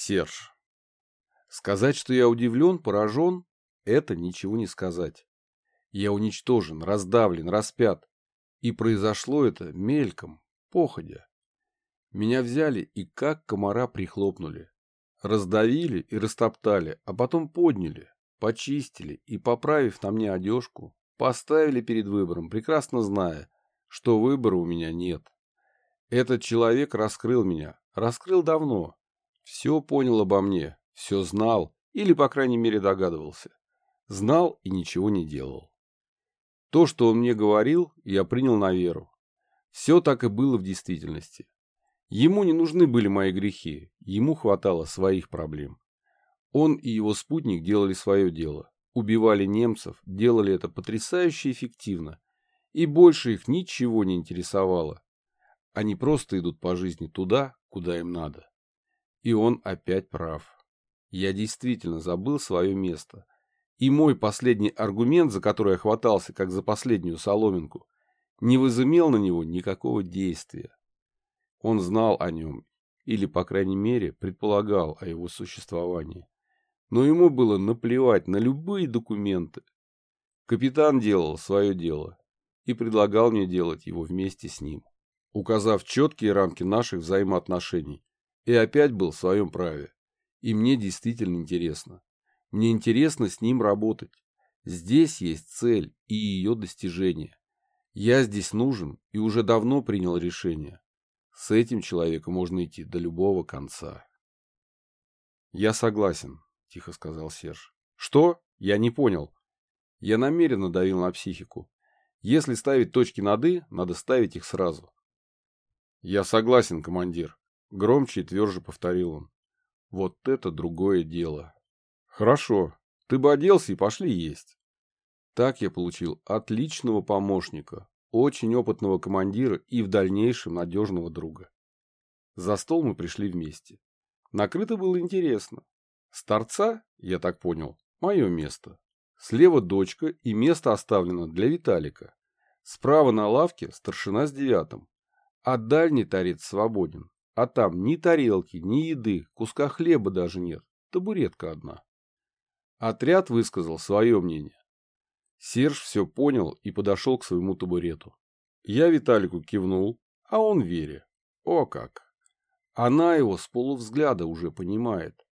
Серж. Сказать, что я удивлен, поражен, это ничего не сказать. Я уничтожен, раздавлен, распят. И произошло это мельком, походя. Меня взяли и как комара прихлопнули. Раздавили и растоптали, а потом подняли, почистили и, поправив на мне одежку, поставили перед выбором, прекрасно зная, что выбора у меня нет. Этот человек раскрыл меня, раскрыл давно, все понял обо мне, все знал или, по крайней мере, догадывался. Знал и ничего не делал. То, что он мне говорил, я принял на веру. Все так и было в действительности. Ему не нужны были мои грехи, ему хватало своих проблем. Он и его спутник делали свое дело. Убивали немцев, делали это потрясающе эффективно. И больше их ничего не интересовало. Они просто идут по жизни туда, куда им надо. И он опять прав. Я действительно забыл свое место. И мой последний аргумент, за который я хватался, как за последнюю соломинку, не возымел на него никакого действия. Он знал о нем, или, по крайней мере, предполагал о его существовании. Но ему было наплевать на любые документы. Капитан делал свое дело и предлагал мне делать его вместе с ним, указав четкие рамки наших взаимоотношений и опять был в своем праве. И мне действительно интересно. Мне интересно с ним работать. Здесь есть цель и ее достижение. Я здесь нужен и уже давно принял решение. С этим человеком можно идти до любого конца. Я согласен, тихо сказал Серж. Что? Я не понял. Я намеренно давил на психику. Если ставить точки над «и», надо ставить их сразу. Я согласен, командир. Громче и тверже повторил он. Вот это другое дело. Хорошо, ты бы оделся и пошли есть. Так я получил отличного помощника, очень опытного командира и в дальнейшем надежного друга. За стол мы пришли вместе. Накрыто было интересно. С торца, я так понял, мое место. Слева дочка и место оставлено для Виталика. Справа на лавке старшина с девятым. А дальний торец свободен. А там ни тарелки, ни еды, куска хлеба даже нет, табуретка одна. Отряд высказал свое мнение. Серж все понял и подошел к своему табурету. Я Виталику кивнул, а он Вере. О как! Она его с полувзгляда уже понимает.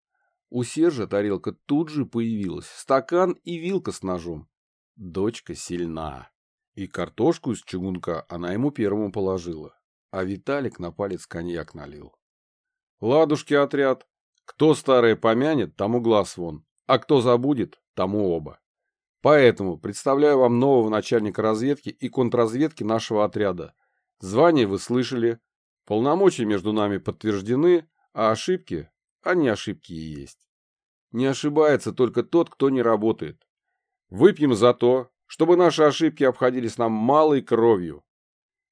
У Сержа тарелка тут же появилась, стакан и вилка с ножом. Дочка сильна. И картошку из чугунка она ему первому положила а Виталик на палец коньяк налил. Ладушки отряд. Кто старое помянет, тому глаз вон, а кто забудет, тому оба. Поэтому представляю вам нового начальника разведки и контрразведки нашего отряда. Звание вы слышали, полномочия между нами подтверждены, а ошибки, они ошибки и есть. Не ошибается только тот, кто не работает. Выпьем за то, чтобы наши ошибки обходились нам малой кровью.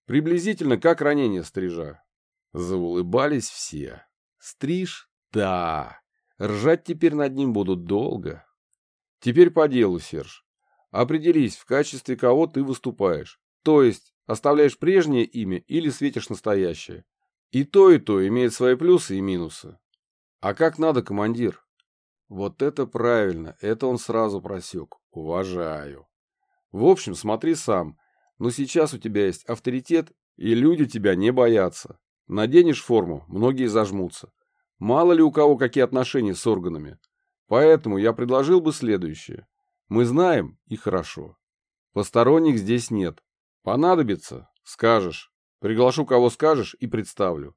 Приблизительно как ранение стрижа. Заулыбались все. Стриж? Да. Ржать теперь над ним будут долго. Теперь по делу, Серж. Определись, в качестве кого ты выступаешь. То есть, оставляешь прежнее имя или светишь настоящее. И то, и то имеет свои плюсы и минусы. А как надо, командир? Вот это правильно, это он сразу просек. Уважаю. В общем, смотри сам. Но сейчас у тебя есть авторитет, и люди тебя не боятся. Наденешь форму, многие зажмутся. Мало ли у кого какие отношения с органами. Поэтому я предложил бы следующее. Мы знаем, и хорошо. Посторонних здесь нет. Понадобится, скажешь. Приглашу кого скажешь и представлю.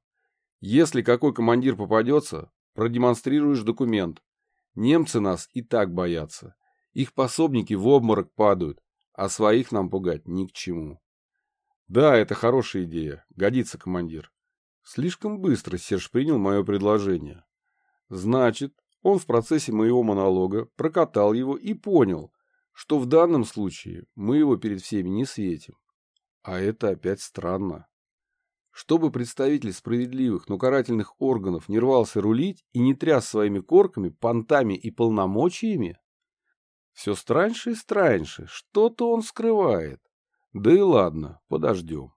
Если какой командир попадется, продемонстрируешь документ. Немцы нас и так боятся. Их пособники в обморок падают, а своих нам пугать ни к чему. Да, это хорошая идея. Годится, командир. Слишком быстро Серж принял мое предложение. Значит, он в процессе моего монолога прокатал его и понял, что в данном случае мы его перед всеми не светим. А это опять странно. Чтобы представитель справедливых, но карательных органов не рвался рулить и не тряс своими корками, понтами и полномочиями, все страньше и страньше, что-то он скрывает. Да и ладно, подождем.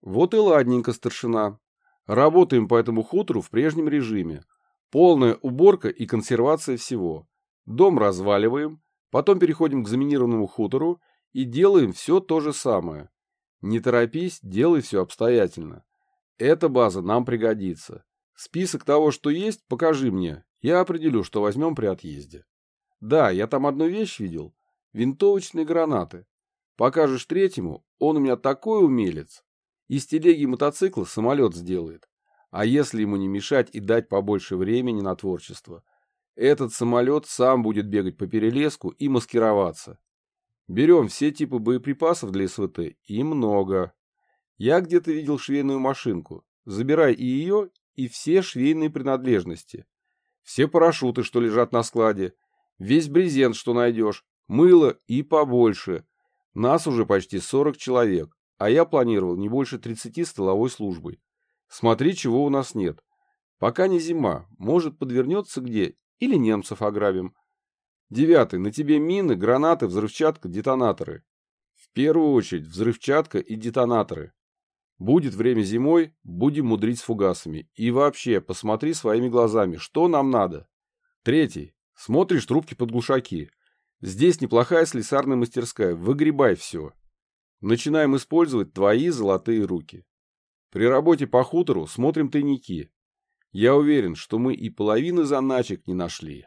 Вот и ладненько, старшина. Работаем по этому хутору в прежнем режиме. Полная уборка и консервация всего. Дом разваливаем, потом переходим к заминированному хутору и делаем все то же самое. Не торопись, делай все обстоятельно. Эта база нам пригодится. Список того, что есть, покажи мне. Я определю, что возьмем при отъезде. Да, я там одну вещь видел. Винтовочные гранаты. Покажешь третьему, он у меня такой умелец. Из телеги мотоцикла самолет сделает. А если ему не мешать и дать побольше времени на творчество, этот самолет сам будет бегать по перелеску и маскироваться. Берем все типы боеприпасов для СВТ и много. Я где-то видел швейную машинку. Забирай и ее, и все швейные принадлежности. Все парашюты, что лежат на складе. Весь брезент, что найдешь. Мыло и побольше. Нас уже почти 40 человек, а я планировал не больше 30 столовой службой. Смотри, чего у нас нет. Пока не зима, может подвернется где, или немцев ограбим. Девятый, на тебе мины, гранаты, взрывчатка, детонаторы. В первую очередь взрывчатка и детонаторы. Будет время зимой, будем мудрить с фугасами. И вообще, посмотри своими глазами, что нам надо. Третий, смотришь трубки под глушаки. Здесь неплохая слесарная мастерская, выгребай все. Начинаем использовать твои золотые руки. При работе по хутору смотрим тайники. Я уверен, что мы и половины заначек не нашли.